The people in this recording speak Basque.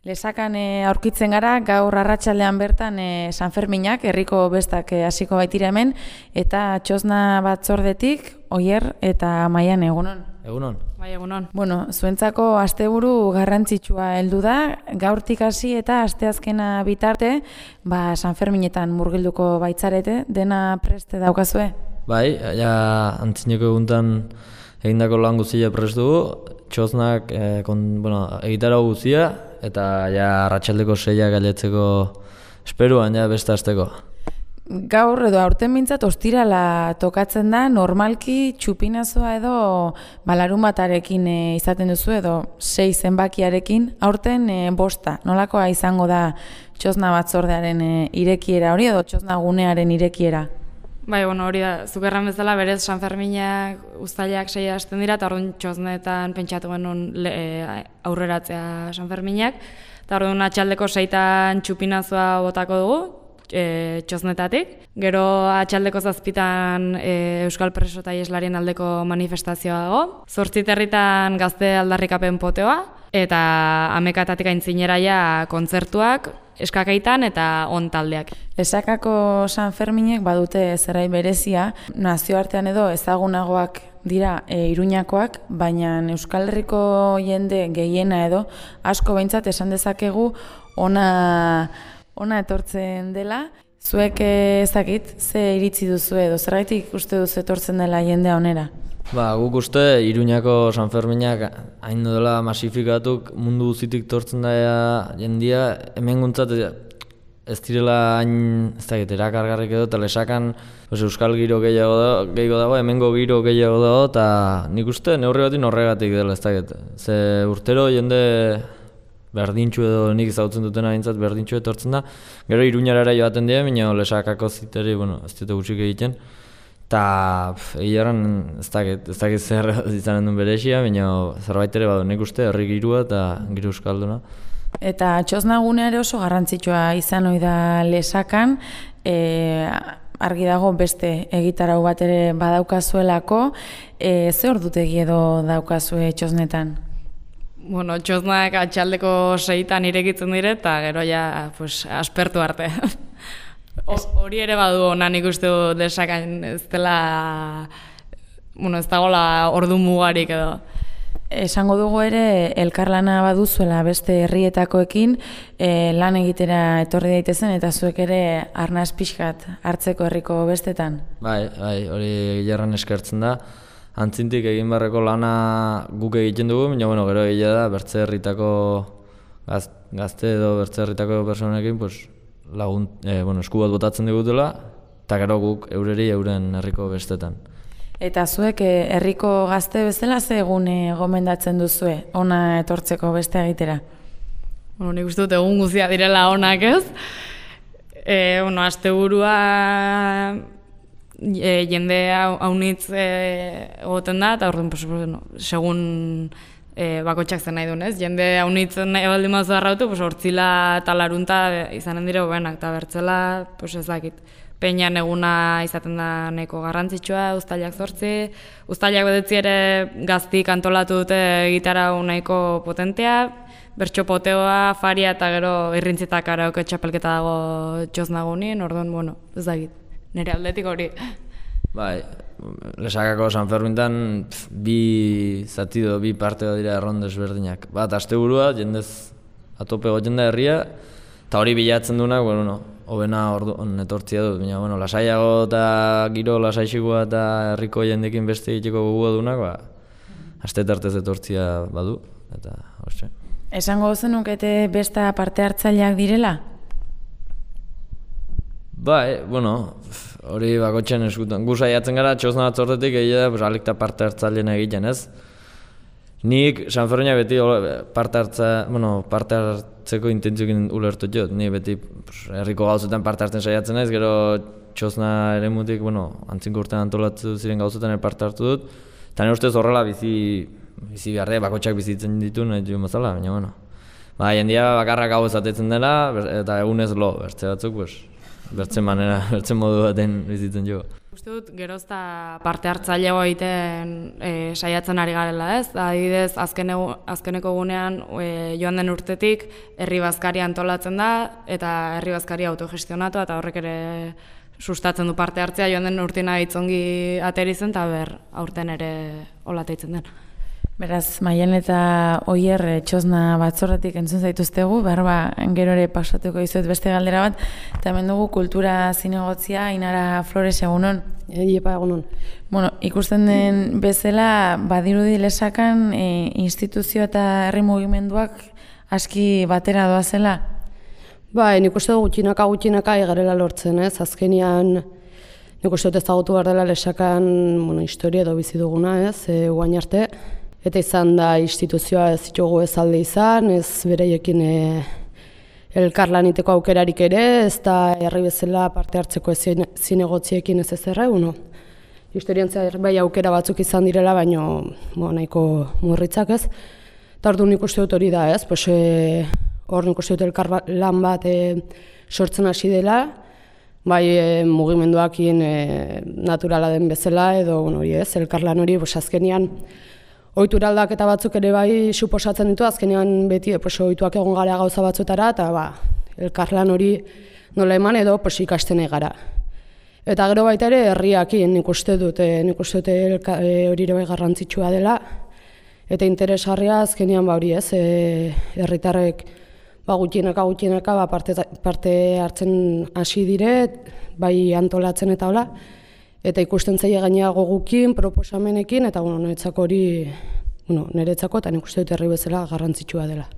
Lesakan e, aurkitzen gara, gaur arratsaldean bertan e, San Ferminak, herriko bestak e, hasiko baitira hemen, eta txosna batzordetik, oier eta maian egunon. Egunon. Bai, egunon. Bueno, zuentzako asteburu garrantzitsua heldu da, gaurtik hasi eta asteazkena bitarte, ba San Ferminetan murgilduko baitzarete, dena preste daukazue? Bai, ja, antzineko eguntan egindako lan guztia prest dugu, txosnak e, kon, bueno, egitara guztia, eta ja arratsaldeko seia galetzeko esperuan ja beste asteko. Gaur edo aurten mintzat ostirala tokatzen da, normalki txupinazoa edo balarun batarekin e, izaten duzu edo sei zenbakiarekin, aurten e, bosta, nolakoa izango da txosna batzordearen e, irekiera hori edo txosna gunearen irekiera? Bai, bueno, hori da, zukerran bezala berez San Ferminak ustailak sei hasten dira, eta orduan txosnetan pentsatu genuen e, aurreratzea San Ferminak, eta orduan atxaldeko seitan txupinazoa botako dugu, e, txosnetatik. Gero atxaldeko zazpitan e, Euskal Preso eta Ieslarien aldeko manifestazioa dago. Zortziterritan gazte aldarrikapen poteoa, eta amekatatik aintzinera kontzertuak, eskakaitan eta on taldeak. Esakako San Ferminek badute zerai berezia, nazioartean edo ezagunagoak dira e, iruñakoak, baina Euskal Herriko jende gehiena edo asko behintzat esan dezakegu ona ona etortzen dela. Zuek ezakit, ze iritzi duzu edo, zerraitik uste duzu etortzen dela jendea onera? Ba, guk uste, Iruñako San Ferminak hain dela masifikatuk mundu guzitik tortzen daia jendia, hemen guntzat ez direla hain, ez da erakargarrik edo, eta lesakan euskal giro gehiago dago, gehiago dago, hemengo giro gehiago dago, eta nik uste, neurri batin horregatik dela, ez da Ze urtero jende berdintxu edo nik izautzen dutena bintzat berdintxu etortzen da. Gero iruñarara joaten dira, baina lesakako ziteri, bueno, ez dute gutxik egiten. Eta egiaran ez dakit, ez dakit zer izanen duen berexia, baina zerbait ere badu nik uste herri girua eta giru euskalduna. Eta txosnagune ere oso garrantzitsua izan ohi da lesakan, e, argi dago beste egitarau bat ere badaukazuelako, e, ze ordutegi edo daukazue txosnetan? Bueno, txosnak atxaldeko seitan irekitzen dire, eta gero ja, pues, aspertu arte. Hori ere badu onan ikustu desakan ez dela, bueno, ez dagoela ordu mugarik edo. Esango dugu ere, elkarlana baduzuela beste herrietakoekin e, lan egitera etorri daitezen eta zuek ere arnaz pixkat hartzeko herriko bestetan? Bai, bai, hori jarran eskertzen da antzintik egin barreko lana guk egiten dugu, baina bueno, gero egia da bertze herritako gazte edo bertze herritako personekin pues, lagun, e, bueno, esku bat botatzen digutela, eta gero guk eureri euren herriko bestetan. Eta zuek eh, herriko gazte bezala ze egun eh, gomendatzen duzue ona etortzeko beste egitera? Bueno, nik uste dut egun guzia direla onak ez. E, bueno, asteburua e, jende haunitz e, egoten da, eta orduan, pues, bueno, segun e, bakotxak zen nahi dunez, jende haunitz nahi baldin mazu darrautu, pues, ortzila eta larunta izanen dire benak, eta bertzela, pues, ez dakit. Peñan eguna izaten da neko garrantzitsua, ustailak zortzi, ustailak bedetzi ere gaztik antolatu dute gitara nahiko potentea, bertso poteoa, faria eta gero irrintzitak arauk txapelketa dago txosnagunien, orduan, bueno, ez dakit nire aldetik hori. Bai, lesakako San Fermintan bi zatido, bi parte dira erron desberdinak. Bat, aste burua, jendez atope goten da herria, eta hori bilatzen duena, bueno, no, hobena ordu, netortzia dut, baina, bueno, lasaiago eta giro lasaixikoa eta herriko jendekin beste egiteko gugua duenak, ba, aste tartez etortzia badu, eta, hori. Esango zenukete besta parte hartzaileak direla? Bai, bueno, hori bakotxean eskutan. Gu saiatzen gara, txosna batzortetik egia da, pues, alikta parte hartzailean egiten ez. Nik San Ferroina beti parte hartza, bueno, parte hartzeko intentziokin ulertu jo. Ni beti herriko gauzetan parte hartzen saiatzen ez, gero txosna ere mutik, bueno, antzinko urtean antolatu ziren gauzetan parte hartu dut. Eta nire ustez horrela bizi, bizi behar bakotxak bizitzen ditu, nahi jo mazala, baina bueno. Ba, jendia bakarrak hau ezatetzen dela, eta egunez lo, bertze batzuk, pues, bertzen manera, bertzen modu baten bizitzen jo. Uste dut, gerozta parte hartzaileago egiten e, saiatzen ari garela ez, da, adibidez, azken egu, azkeneko gunean e, joan den urtetik herri bazkari antolatzen da, eta herri bazkari autogestionatu, eta horrek ere sustatzen du parte hartzea joan den urtina itzongi ateri zen, eta ber, aurten ere olateitzen den. Beraz, Maien eta Oier eh, txosna batzorretik entzun zaituztegu, behar ba, gero ere pasatuko izuet beste galdera bat, eta hemen dugu kultura zinegotzia, Inara Flores egunon. Iepa egunon. Bueno, ikusten den bezala, badirudi lesakan e, instituzio eta herri mugimenduak aski batera doazela? Ba, nik uste dugu gutxinaka gutxinaka egarela lortzen, ez? Azkenian, nik uste dut ezagutu behar dela lesakan, bueno, historia edo bizi duguna, ez? E, guain arte, Eta izan da instituzioa ez ditugu ez alde izan, ez bereiekin e, elkarlaniteko aukerarik ere, ez da herri bezala parte hartzeko zinegotziekin ez ez erre, uno. Historiantzia bai aukera batzuk izan direla, baina bo, nahiko murritzak ez. Eta ordu nik uste dut hori da ez, pues, e, hor nik uste dut elkarlan bat e, sortzen hasi dela, bai e, mugimenduakin e, naturala den bezala edo hori ez, elkarlan hori, pues, azkenian, ohitura aldaketa batzuk ere bai suposatzen ditu azkenean beti pues ohituak egon gara gauza batzutara eta ba elkarlan hori nola eman edo pues ikasten gara. Eta gero baita ere herriakin nik uste dut eh, nik uste dut e, hori ere bai garrantzitsua dela eta interesgarria azkenean ba hori ez e, herritarrek ba gutxieneka gutxieneka ba parte, parte hartzen hasi dire bai antolatzen eta hola eta ikusten zaia gainea gogukin, proposamenekin, eta bueno, niretzako hori, bueno, niretzako eta nik uste dut herri bezala garrantzitsua dela.